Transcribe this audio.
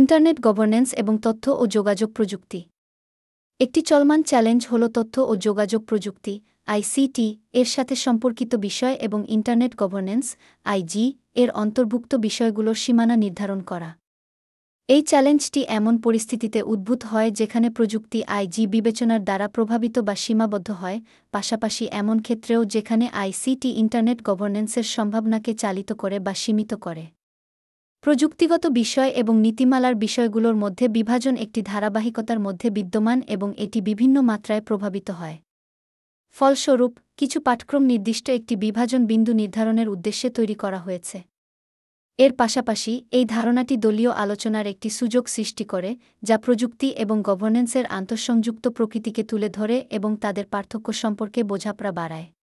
Internet governance এবং তথ্য ও যোগাযোগ প্রযুক্তি। একটি চলমান চ্যালেঞ্জ হল তথ্য ও যোগাযোগ প্রযুক্তি আইসিটি এর সাথে সম্পর্কিত বিষয় এবং ইন্টারনেট গভর্নেন্স আইজি এর অন্তর্ভুক্ত বিষয়গুলোর সীমানা নির্ধারণ করা। এই চ্যালেঞ্জটি এমন পরিস্থিতিতে উদ্ভূত হয় যেখানে প্রযুক্তি আইজি বিবেচনার দ্বারা প্রভাবিত বা সীমাবদ্ধ হয়, পাশাপাশি এমন ক্ষেত্রেও যেখানে আইসিটি ইন্টারনেট গভর্নেন্সের সম্ভাবনাকে চালিত করে বা সীমিত করে। প্রযুক্তিগত বিষয় এবং নীতিমালার বিষয়গুলোর মধ্যে বিভাজন একটি ধারাবাহিকতার মধ্যে বিদ্যমান এবং এটি বিভিন্ন মাত্রায় প্রভাবিত হয়। ফলস্বরূপ, কিছু পাঠক্রম নির্দিষ্ট একটি বিভাজন বিন্দু নির্ধারণের উদ্দেশ্যে তৈরি করা হয়েছে। এর পাশাপাশি, এই ধারণাটি দলীয় আলোচনার একটি সুযোগ সৃষ্টি করে, যা প্রযুক্তি এবং গভর্নেন্সের আন্তঃসংযুক্ত প্রকৃতিকে তুলে ধরে এবং তাদের পার্থক্য সম্পর্কে বোঝাপড়া বাড়ায়।